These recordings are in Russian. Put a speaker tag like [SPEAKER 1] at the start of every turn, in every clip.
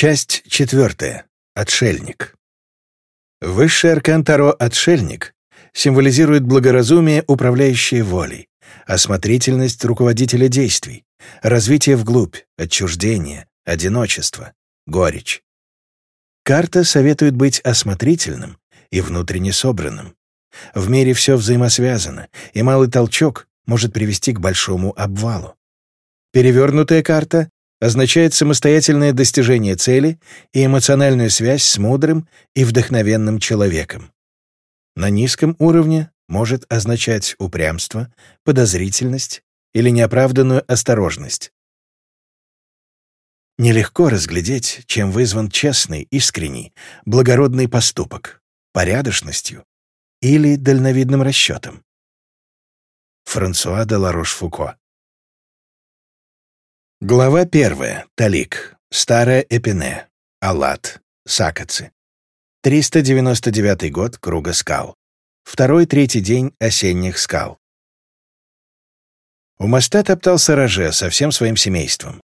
[SPEAKER 1] Часть четвертая. Отшельник. Высший аркан Таро «Отшельник» символизирует благоразумие, управляющее волей, осмотрительность руководителя действий, развитие вглубь, отчуждение, одиночество, горечь. Карта советует быть осмотрительным и внутренне собранным. В мире все взаимосвязано, и малый толчок может привести к большому обвалу. Перевернутая карта означает самостоятельное достижение цели и эмоциональную связь с мудрым и вдохновенным человеком. На низком уровне может означать упрямство, подозрительность или неоправданную осторожность. Нелегко разглядеть, чем вызван честный, искренний, благородный поступок, порядочностью или дальновидным расчетом. Франсуа де Ларош-Фуко Глава первая. Талик. Старая Эпине. Алат. Сакацы. 399 год. Круга скал. Второй-третий день осенних скал. У моста топтался Роже со всем своим семейством.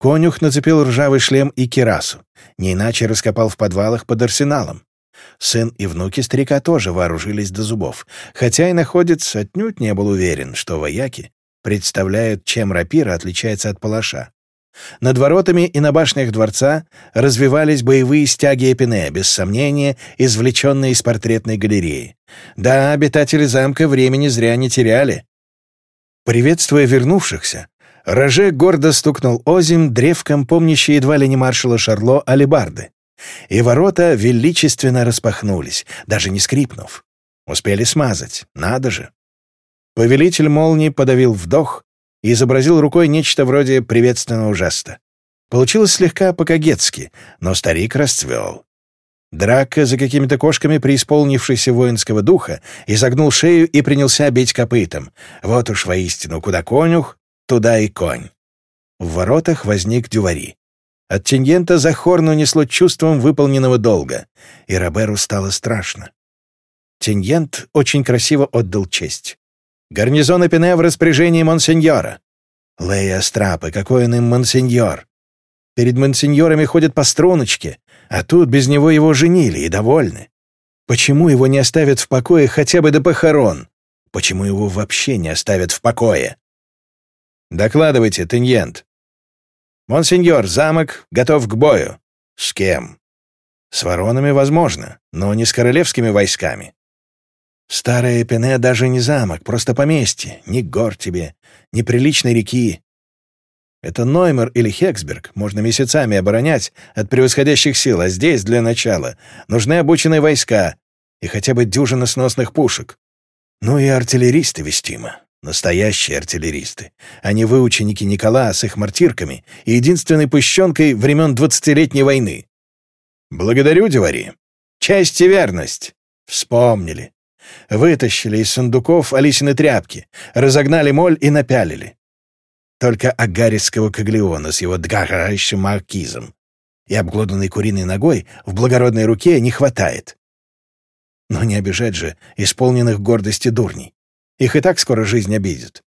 [SPEAKER 1] Конюх нацепил ржавый шлем и кирасу, не иначе раскопал в подвалах под арсеналом. Сын и внуки старика тоже вооружились до зубов, хотя и находец отнюдь не был уверен, что вояки представляют, чем рапира отличается от палаша. Над воротами и на башнях дворца развивались боевые стяги Эпине, без сомнения, извлеченные из портретной галереи. Да, обитатели замка времени зря не теряли. Приветствуя вернувшихся, Роже гордо стукнул озим древком, помнящий едва ли не маршала Шарло Алибарды. И ворота величественно распахнулись, даже не скрипнув. Успели смазать, надо же. Повелитель молнии подавил вдох и изобразил рукой нечто вроде приветственного жеста. Получилось слегка по-кагетски, но старик расцвел. Драка за какими-то кошками, преисполнившийся воинского духа, изогнул шею и принялся бить копытом. Вот уж воистину, куда конюх, туда и конь. В воротах возник дювари. От Тиньента за хорну несло чувством выполненного долга, и Роберу стало страшно. Тиньент очень красиво отдал честь. Гарнизон Эпине в распоряжении монсеньора». «Лея Страпы, какой он им монсеньор? Перед монсеньорами ходят по струночке, а тут без него его женили и довольны. Почему его не оставят в покое хотя бы до похорон? Почему его вообще не оставят в покое?» «Докладывайте, Теньент». «Монсеньор, замок готов к бою». «С кем?» «С воронами, возможно, но не с королевскими войсками. Старая Пене даже не замок, просто поместье, ни гор тебе, ни приличной реки. Это Ноймер или Хексберг можно месяцами оборонять от превосходящих сил, а здесь, для начала, нужны обученные войска и хотя бы дюжина сносных пушек. Ну и артиллеристы вестимо, настоящие артиллеристы, а не выученики Николая с их мартирками и единственной пущенкой времен двадцатилетней войны. Благодарю, Девари, Честь и верность. Вспомнили. Вытащили из сундуков Алисины тряпки, разогнали моль и напялили. Только агарисского каглеона с его дгорающим маркизом и обглоданной куриной ногой в благородной руке не хватает. Но не обижать же исполненных гордости дурней. Их и так скоро жизнь обидит.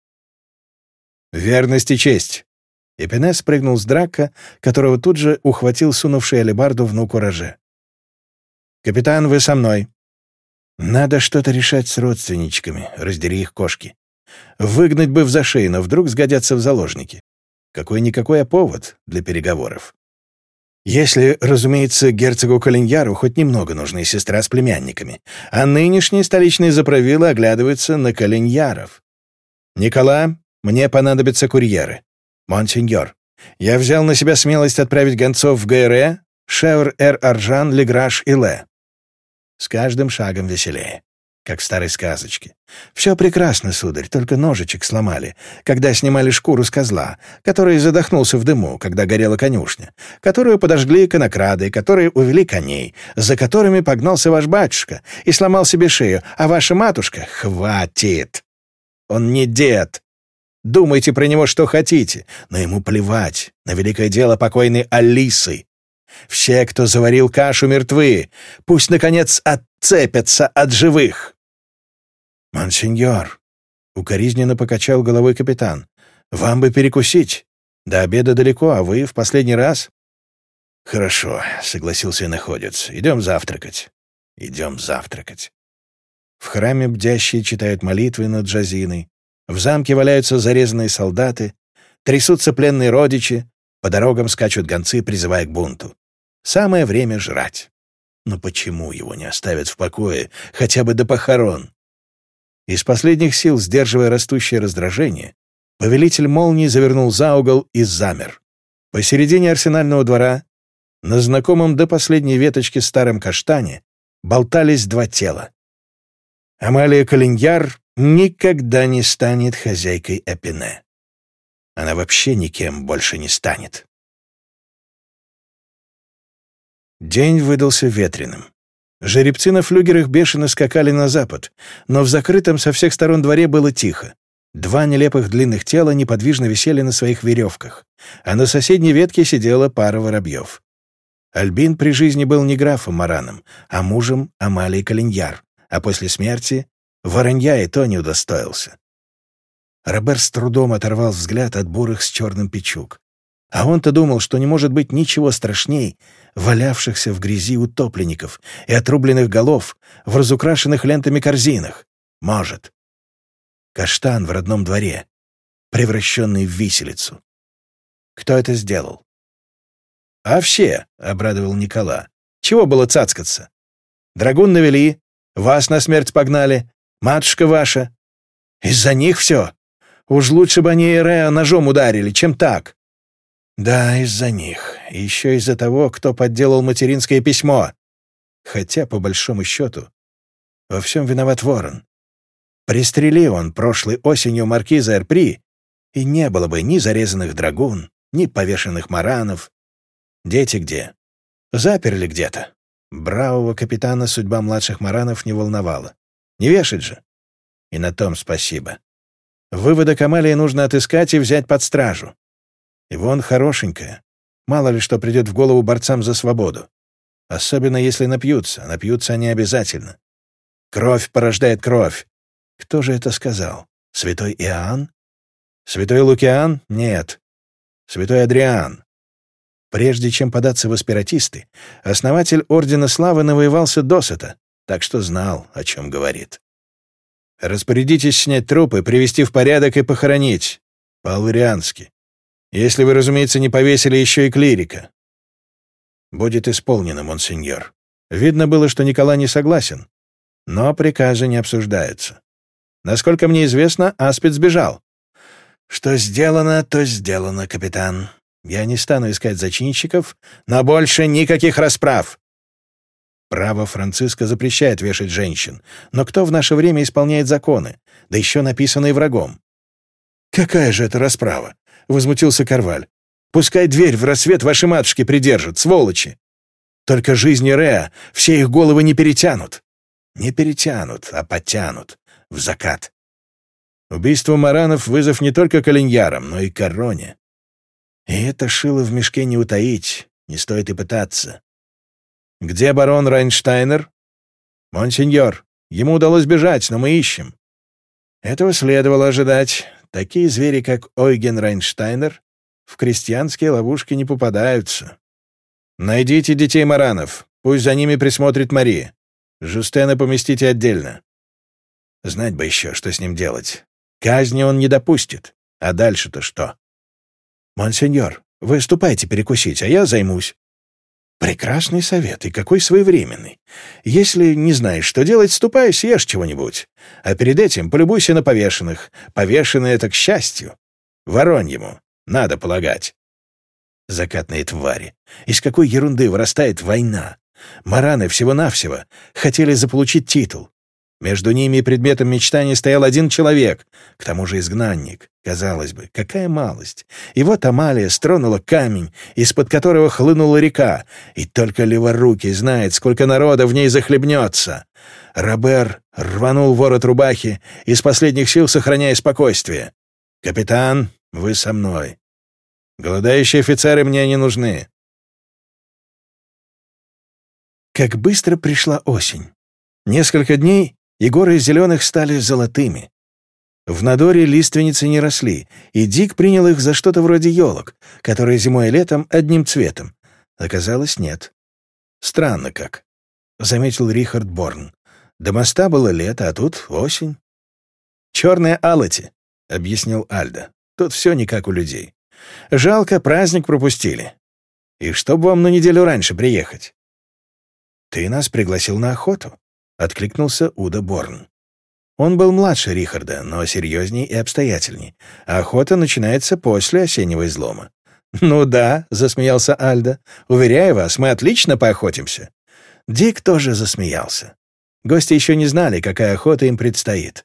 [SPEAKER 1] «Верность и честь!» Эпинес прыгнул с драка, которого тут же ухватил сунувший алебарду внук Роже. «Капитан, вы со мной!» Надо что-то решать с родственничками, раздери их кошки. Выгнать бы в зашей, но вдруг сгодятся в заложники. Какой-никакой, повод для переговоров. Если, разумеется, герцогу Калиньяру хоть немного нужны сестра с племянниками, а нынешние столичные заправилы оглядываются на Калиньяров. «Никола, мне понадобятся курьеры. Монсеньор, я взял на себя смелость отправить гонцов в ГРЭ, Шевр-Эр-Аржан, Леграш и Ле с каждым шагом веселее, как в старой сказочке. «Все прекрасно, сударь, только ножичек сломали, когда снимали шкуру с козла, который задохнулся в дыму, когда горела конюшня, которую подожгли конокрады, которые увели коней, за которыми погнался ваш батюшка и сломал себе шею, а ваша матушка — хватит! Он не дед!» Думайте про него что хотите, но ему плевать на великое дело покойной Алисы, все, кто заварил кашу, мертвы. Пусть, наконец, отцепятся от живых. «Монсеньор», — укоризненно покачал головой капитан, — «вам бы перекусить. До обеда далеко, а вы в последний раз...» «Хорошо», — согласился находец. «Идем завтракать». «Идем завтракать». В храме бдящие читают молитвы над Джазиной. В замке валяются зарезанные солдаты. Трясутся пленные родичи. По дорогам скачут гонцы, призывая к бунту. Самое время жрать. Но почему его не оставят в покое, хотя бы до похорон? Из последних сил, сдерживая растущее раздражение, повелитель молнии завернул за угол и замер. Посередине арсенального двора, на знакомом до последней веточки старом каштане, болтались два тела. Амалия Калиньяр никогда не станет хозяйкой Эпине она вообще никем больше не станет. День выдался ветреным. Жеребцы на флюгерах бешено скакали на запад, но в закрытом со всех сторон дворе было тихо. Два нелепых длинных тела неподвижно висели на своих веревках, а на соседней ветке сидела пара воробьев. Альбин при жизни был не графом Мараном, а мужем Амалии Калиньяр, а после смерти воронья и то не удостоился. Робер с трудом оторвал взгляд от бурых с черным печук. А он-то думал, что не может быть ничего страшней валявшихся в грязи утопленников и отрубленных голов в разукрашенных лентами корзинах. Может. Каштан в родном дворе, превращенный в виселицу. Кто это сделал? «А все!» — обрадовал Никола. «Чего было цацкаться? Драгун навели, вас на смерть погнали, матушка ваша. Из-за них все!» Уж лучше бы они Эрея ножом ударили, чем так. Да, из-за них. Еще из-за того, кто подделал материнское письмо. Хотя, по большому счету, во всем виноват Ворон. Пристрелил он прошлой осенью маркиза Эрпри, и не было бы ни зарезанных драгун, ни повешенных маранов. Дети где? Заперли где-то. Бравого капитана судьба младших маранов не волновала. Не вешать же. И на том спасибо. Выводок Амалии нужно отыскать и взять под стражу. И вон хорошенькая. Мало ли что придет в голову борцам за свободу. Особенно если напьются. Напьются они обязательно. Кровь порождает кровь. Кто же это сказал? Святой Иоанн? Святой Лукиан? Нет. Святой Адриан. Прежде чем податься в аспиратисты, основатель Ордена Славы навоевался досыта, так что знал, о чем говорит. Распорядитесь снять трупы, привести в порядок и похоронить. По-алариански. Если вы, разумеется, не повесили еще и клирика. Будет исполнено, монсеньор. Видно было, что Николай не согласен. Но приказы не обсуждаются. Насколько мне известно, Аспид сбежал. Что сделано, то сделано, капитан. Я не стану искать зачинщиков, но больше никаких расправ. Право Франциска запрещает вешать женщин, но кто в наше время исполняет законы, да еще написанные врагом? «Какая же это расправа?» — возмутился Карваль. «Пускай дверь в рассвет ваши матушки придержат, сволочи! Только жизни Реа все их головы не перетянут!» «Не перетянут, а потянут. В закат!» Убийство Маранов — вызов не только Калиньярам, но и Короне. И это шило в мешке не утаить, не стоит и пытаться. «Где барон Райнштайнер?» «Монсеньор, ему удалось бежать, но мы ищем». Этого следовало ожидать. Такие звери, как Ойген Райнштайнер, в крестьянские ловушки не попадаются. «Найдите детей Маранов. Пусть за ними присмотрит Мария. Жустена поместите отдельно». Знать бы еще, что с ним делать. Казни он не допустит. А дальше-то что? «Монсеньор, вы ступайте перекусить, а я займусь. «Прекрасный совет, и какой своевременный. Если не знаешь, что делать, ступай, съешь чего-нибудь. А перед этим полюбуйся на повешенных. Повешенные — это к счастью. Вороньему надо полагать». Закатные твари. Из какой ерунды вырастает война? Мараны всего-навсего хотели заполучить титул. Между ними и предметом мечтаний стоял один человек, к тому же изгнанник. Казалось бы, какая малость. И вот Амалия стронула камень, из-под которого хлынула река, и только леворукий знает, сколько народа в ней захлебнется. Робер рванул ворот рубахи, из последних сил сохраняя спокойствие. «Капитан, вы со мной. Голодающие офицеры мне не нужны». Как быстро пришла осень. Несколько дней и горы зеленых стали золотыми. В Надоре лиственницы не росли, и Дик принял их за что-то вроде елок, которые зимой и летом одним цветом. Оказалось, нет. «Странно как», — заметил Рихард Борн. «До моста было лето, а тут осень». «Черная алати», — объяснил Альда. «Тут все не как у людей. Жалко, праздник пропустили. И чтоб вам на неделю раньше приехать». «Ты нас пригласил на охоту», — откликнулся Уда Борн. Он был младше Рихарда, но серьезней и обстоятельней. Охота начинается после осеннего излома. «Ну да», — засмеялся Альда. «Уверяю вас, мы отлично поохотимся». Дик тоже засмеялся. Гости еще не знали, какая охота им предстоит.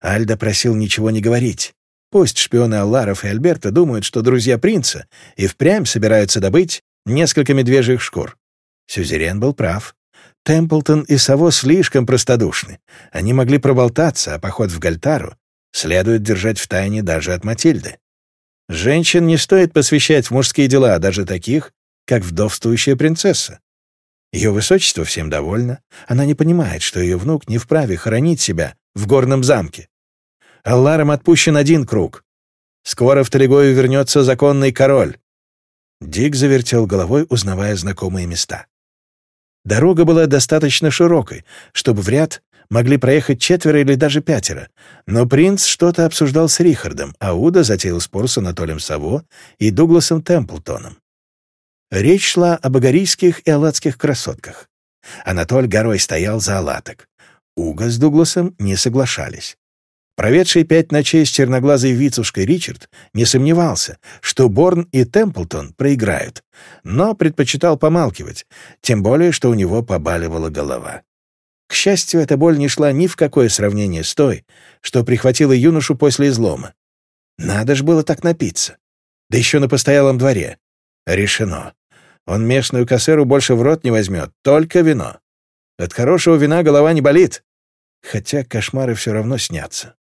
[SPEAKER 1] Альда просил ничего не говорить. Пусть шпионы Алларов и Альберта думают, что друзья принца и впрямь собираются добыть несколько медвежьих шкур. Сюзерен был прав. Темплтон и Саво слишком простодушны. Они могли проболтаться, а поход в Гальтару следует держать в тайне даже от Матильды. Женщин не стоит посвящать в мужские дела, а даже таких, как вдовствующая принцесса. Ее высочество всем довольна. Она не понимает, что ее внук не вправе хоронить себя в горном замке. Алларом отпущен один круг. Скоро в Талигою вернется законный король. Дик завертел головой, узнавая знакомые места. Дорога была достаточно широкой, чтобы в ряд могли проехать четверо или даже пятеро, но принц что-то обсуждал с Рихардом, а Уда затеял спор с Анатолием Саво и Дугласом Темплтоном. Речь шла об агарийских и алатских красотках. Анатоль горой стоял за алаток. Уга с Дугласом не соглашались. Проведший пять ночей с черноглазой Вицушкой Ричард не сомневался, что Борн и Темплтон проиграют, но предпочитал помалкивать, тем более, что у него побаливала голова. К счастью, эта боль не шла ни в какое сравнение с той, что прихватила юношу после излома. Надо ж было так напиться. Да еще на постоялом дворе. Решено. Он местную кассеру больше в рот не возьмет, только вино. От хорошего вина голова не болит. Хотя кошмары все равно снятся.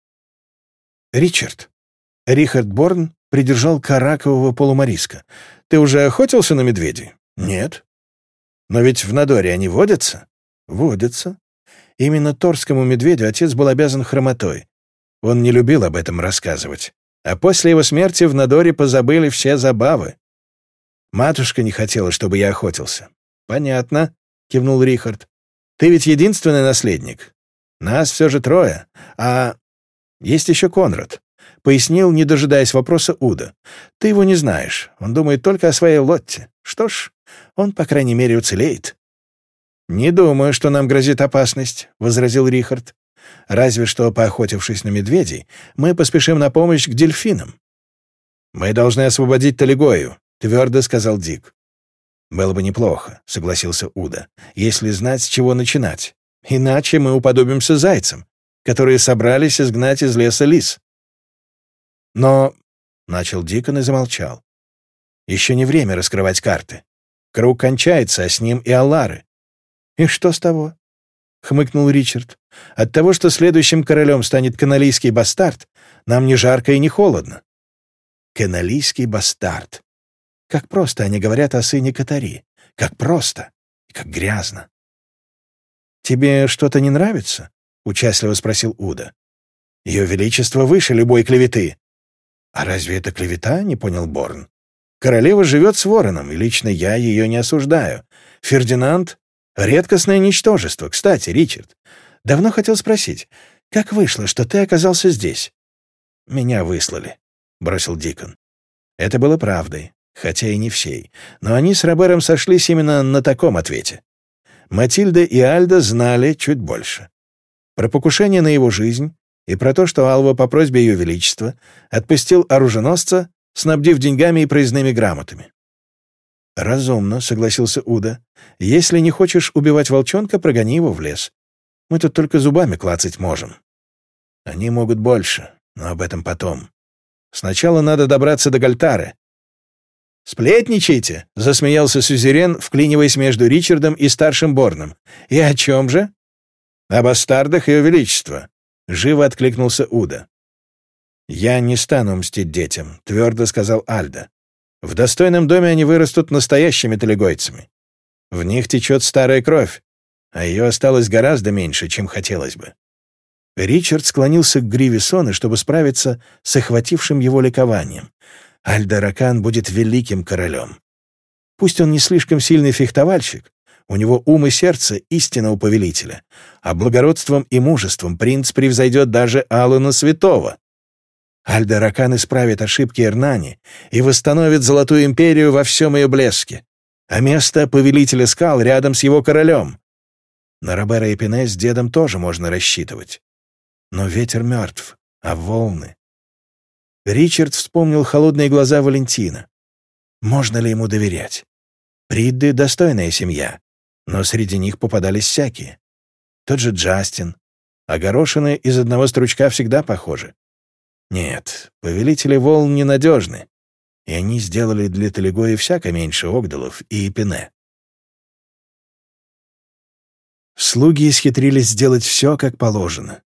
[SPEAKER 1] Ричард. Рихард Борн придержал каракового полумариска. Ты уже охотился на медведей? Нет. Но ведь в Надоре они водятся? Водятся. Именно торскому медведю отец был обязан хромотой. Он не любил об этом рассказывать. А после его смерти в Надоре позабыли все забавы. Матушка не хотела, чтобы я охотился. «Понятно», — кивнул Рихард. «Ты ведь единственный наследник. Нас все же трое. А есть еще Конрад. Пояснил, не дожидаясь вопроса Уда. Ты его не знаешь. Он думает только о своей Лотте. Что ж, он, по крайней мере, уцелеет. «Не думаю, что нам грозит опасность», — возразил Рихард. «Разве что, поохотившись на медведей, мы поспешим на помощь к дельфинам». «Мы должны освободить Талигою», — твердо сказал Дик. «Было бы неплохо», — согласился Уда, — «если знать, с чего начинать. Иначе мы уподобимся зайцам, которые собрались изгнать из леса лис. Но... — начал Дикон и замолчал. Еще не время раскрывать карты. Круг кончается, а с ним и Алары. «И что с того?» — хмыкнул Ричард. «От того, что следующим королем станет каналийский бастард, нам не жарко и не холодно». «Каналийский бастард». Как просто они говорят о сыне Катари. Как просто и как грязно. «Тебе что-то не нравится?» участливо спросил Уда. «Ее величество выше любой клеветы». «А разве это клевета?» — не понял Борн. «Королева живет с вороном, и лично я ее не осуждаю. Фердинанд — редкостное ничтожество. Кстати, Ричард, давно хотел спросить, как вышло, что ты оказался здесь?» «Меня выслали», — бросил Дикон. Это было правдой, хотя и не всей, но они с Робером сошлись именно на таком ответе. Матильда и Альда знали чуть больше про покушение на его жизнь и про то, что Алва по просьбе Ее Величества отпустил оруженосца, снабдив деньгами и проездными грамотами. «Разумно», — согласился Уда. «Если не хочешь убивать волчонка, прогони его в лес. Мы тут только зубами клацать можем». «Они могут больше, но об этом потом. Сначала надо добраться до Гальтары». «Сплетничайте!» — засмеялся Сюзерен, вклиниваясь между Ричардом и старшим Борном. «И о чем же?» «О бастардах ее величества!» — живо откликнулся Уда. «Я не стану мстить детям», — твердо сказал Альда. «В достойном доме они вырастут настоящими талигойцами. В них течет старая кровь, а ее осталось гораздо меньше, чем хотелось бы». Ричард склонился к гриве Соны, чтобы справиться с охватившим его ликованием. Альда Ракан будет великим королем. Пусть он не слишком сильный фехтовальщик, у него ум и сердце истинного повелителя. А благородством и мужеством принц превзойдет даже Алана Святого. Альдеракан исправит ошибки Эрнани и восстановит Золотую Империю во всем ее блеске. А место повелителя скал рядом с его королем. На Робера и Пене с дедом тоже можно рассчитывать. Но ветер мертв, а волны... Ричард вспомнил холодные глаза Валентина. Можно ли ему доверять? Придды — достойная семья, но среди них попадались всякие. Тот же Джастин. А горошины из одного стручка всегда похожи. Нет, повелители волн ненадежны, и они сделали для Талигои всяко меньше Огдалов и Эпине. Слуги исхитрились сделать все, как положено.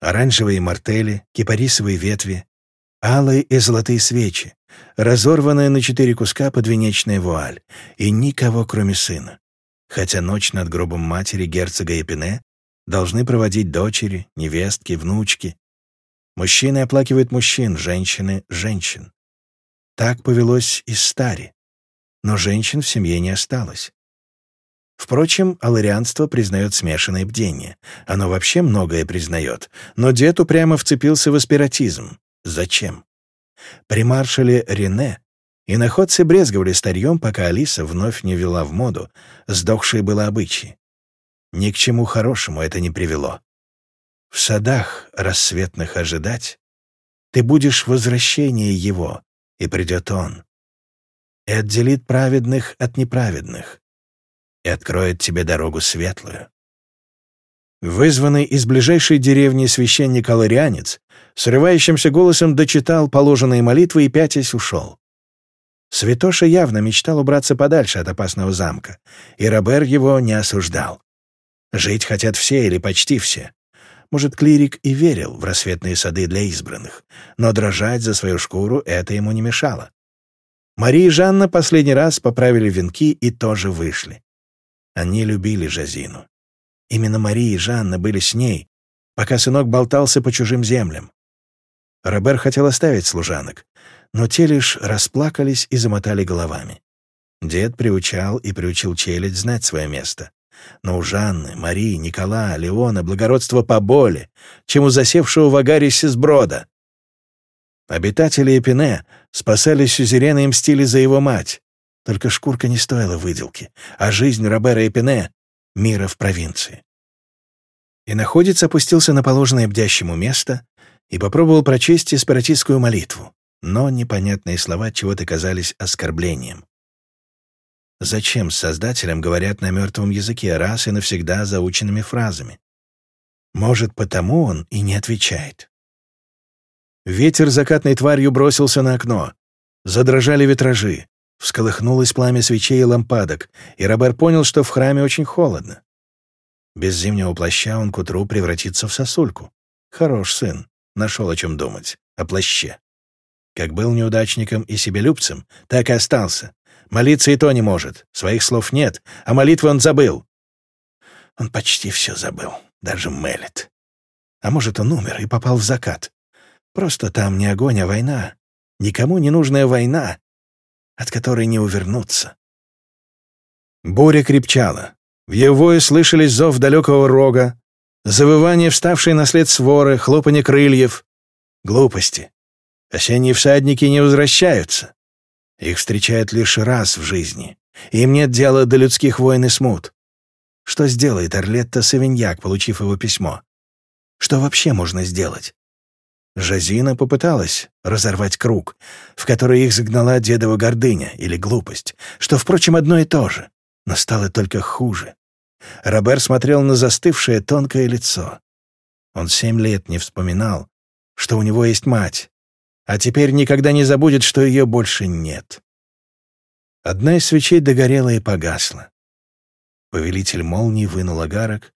[SPEAKER 1] Оранжевые мартели, кипарисовые ветви, алые и золотые свечи, разорванная на четыре куска подвенечная вуаль, и никого, кроме сына хотя ночь над гробом матери герцога Эпине должны проводить дочери, невестки, внучки. Мужчины оплакивают мужчин, женщины — женщин. Так повелось и старе. Но женщин в семье не осталось. Впрочем, аларианство признает смешанное бдение. Оно вообще многое признает. Но дед упрямо вцепился в аспиратизм. Зачем? При маршале Рене и находцы брезговали старьем, пока Алиса вновь не вела в моду сдохшие было обычаи. Ни к чему хорошему это не привело. В садах рассветных ожидать ты будешь возвращение его, и придет он, и отделит праведных от неправедных, и откроет тебе дорогу светлую. Вызванный из ближайшей деревни священник-аларианец срывающимся голосом дочитал положенные молитвы и пятясь ушел. Святоша явно мечтал убраться подальше от опасного замка, и Робер его не осуждал. Жить хотят все или почти все. Может, клирик и верил в рассветные сады для избранных, но дрожать за свою шкуру это ему не мешало. Мария и Жанна последний раз поправили венки и тоже вышли. Они любили Жазину. Именно Мария и Жанна были с ней, пока сынок болтался по чужим землям. Робер хотел оставить служанок, но те лишь расплакались и замотали головами. Дед приучал и приучил челядь знать свое место. Но у Жанны, Марии, Николая, Леона благородство поболе, чем у засевшего в агаре сизброда. Обитатели Эпине спасали сюзерена и мстили за его мать. Только шкурка не стоила выделки, а жизнь Робера Эпине — мира в провинции. И находец опустился на положенное бдящему место и попробовал прочесть испаратистскую молитву но непонятные слова чего-то казались оскорблением. Зачем с Создателем говорят на мертвом языке раз и навсегда заученными фразами? Может, потому он и не отвечает. Ветер закатной тварью бросился на окно. Задрожали витражи. Всколыхнулось пламя свечей и лампадок, и Робер понял, что в храме очень холодно. Без зимнего плаща он к утру превратится в сосульку. Хорош сын, нашел о чем думать, о плаще. Как был неудачником и себелюбцем, так и остался. Молиться и то не может, своих слов нет, а молитвы он забыл. Он почти все забыл, даже Мелит. А может, он умер и попал в закат. Просто там не огонь, а война. Никому не нужная война, от которой не увернуться. Буря крепчала. В его вое слышались зов далекого рога, завывание вставшей на след своры, хлопанье крыльев. Глупости. Осенние всадники не возвращаются. Их встречают лишь раз в жизни. Им нет дела до людских войн и смут. Что сделает Орлетта Савиньяк, получив его письмо? Что вообще можно сделать? Жазина попыталась разорвать круг, в который их загнала дедова гордыня или глупость, что, впрочем, одно и то же, но стало только хуже. Робер смотрел на застывшее тонкое лицо. Он семь лет не вспоминал, что у него есть мать, а теперь никогда не забудет, что ее больше нет. Одна из свечей догорела и погасла. Повелитель молнии вынул агарок,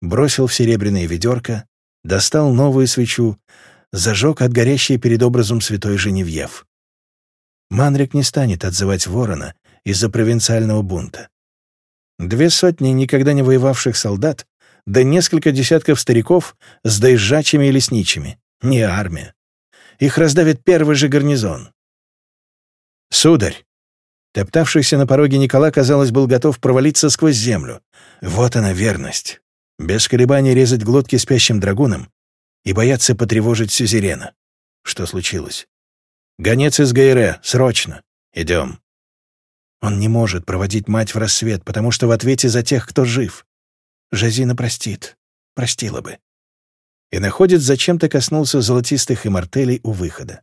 [SPEAKER 1] бросил в серебряное ведерко, достал новую свечу, зажег от горящей перед образом святой Женевьев. Манрик не станет отзывать ворона из-за провинциального бунта. Две сотни никогда не воевавших солдат, да несколько десятков стариков с доезжачими и лесничими. Не армия. Их раздавит первый же гарнизон. Сударь! Топтавшийся на пороге Никола, казалось, был готов провалиться сквозь землю. Вот она верность. Без колебаний резать глотки спящим драгунам и бояться потревожить сюзерена. Что случилось? Гонец из Гайре, срочно. Идем. Он не может проводить мать в рассвет, потому что в ответе за тех, кто жив. Жазина простит. Простила бы и находит, зачем-то коснулся золотистых иммортелей у выхода.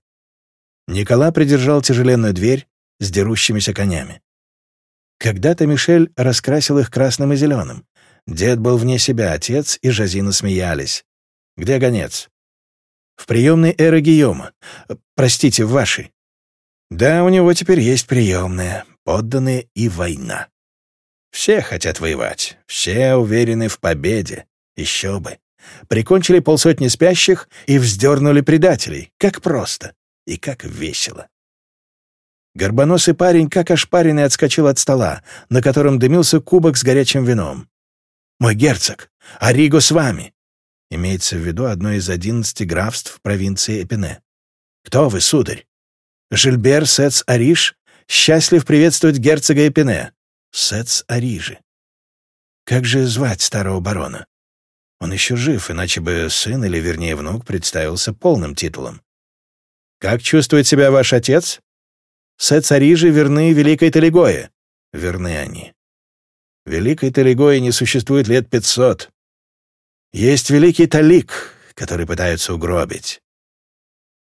[SPEAKER 1] Никола придержал тяжеленную дверь с дерущимися конями. Когда-то Мишель раскрасил их красным и зеленым. Дед был вне себя, отец и Жазина смеялись. «Где гонец?» «В приемной эры Гийома. Простите, в вашей». «Да, у него теперь есть приемная, подданные и война. Все хотят воевать, все уверены в победе, еще бы прикончили полсотни спящих и вздернули предателей. Как просто и как весело. Горбоносый парень, как ошпаренный, отскочил от стола, на котором дымился кубок с горячим вином. «Мой герцог! Ариго с вами!» Имеется в виду одно из одиннадцати графств провинции Эпине. «Кто вы, сударь?» «Жильбер Сец Ариш счастлив приветствовать герцога Эпине. Сец Арижи». «Как же звать старого барона?» Он еще жив, иначе бы сын или, вернее, внук представился полным титулом. «Как чувствует себя ваш отец?» «Се цари же верны Великой Талигое». «Верны они». «Великой Талигое не существует лет пятьсот. Есть Великий Талик, который пытаются угробить».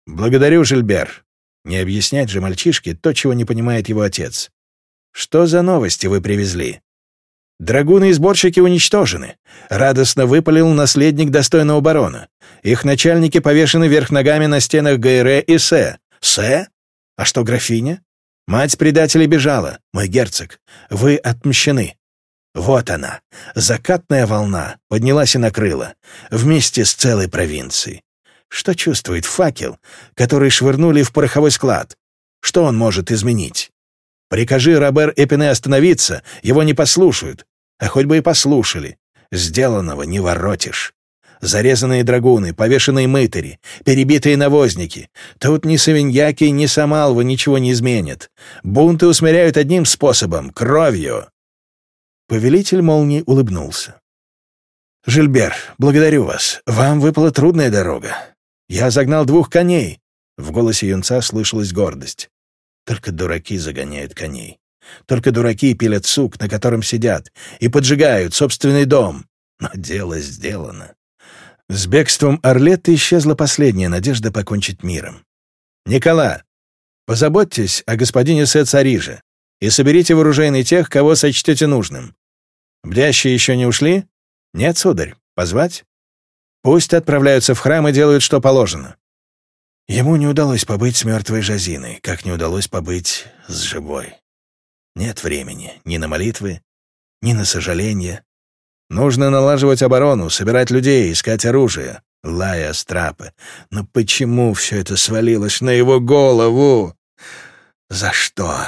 [SPEAKER 1] «Благодарю, Жильбер. Не объяснять же мальчишке то, чего не понимает его отец. Что за новости вы привезли?» Драгуны и сборщики уничтожены. Радостно выпалил наследник достойного барона. Их начальники повешены вверх ногами на стенах Гайре и Се. Се? А что графиня? Мать предателя бежала, мой герцог. Вы отмщены. Вот она, закатная волна, поднялась и накрыла, вместе с целой провинцией. Что чувствует факел, который швырнули в пороховой склад? Что он может изменить? Прикажи Робер Эпине остановиться, его не послушают. А хоть бы и послушали. Сделанного не воротишь. Зарезанные драгуны, повешенные мытари, перебитые навозники. Тут ни Савиньяки, ни Самалва ничего не изменят. Бунты усмиряют одним способом — кровью. Повелитель молнии улыбнулся. «Жильбер, благодарю вас. Вам выпала трудная дорога. Я загнал двух коней». В голосе юнца слышалась гордость. «Только дураки загоняют коней. Только дураки пилят сук, на котором сидят, и поджигают собственный дом. Но дело сделано. С бегством Орлетты исчезла последняя надежда покончить миром. «Никола, позаботьтесь о господине Сет-Сариже и соберите вооруженный тех, кого сочтете нужным. Бдящие еще не ушли? Нет, сударь, позвать? Пусть отправляются в храм и делают, что положено». Ему не удалось побыть с мертвой Жазиной, как не удалось побыть с живой. Нет времени ни на молитвы, ни на сожаление. Нужно налаживать оборону, собирать людей, искать оружие. Лая Страпы. Но почему все это свалилось на его голову? За что?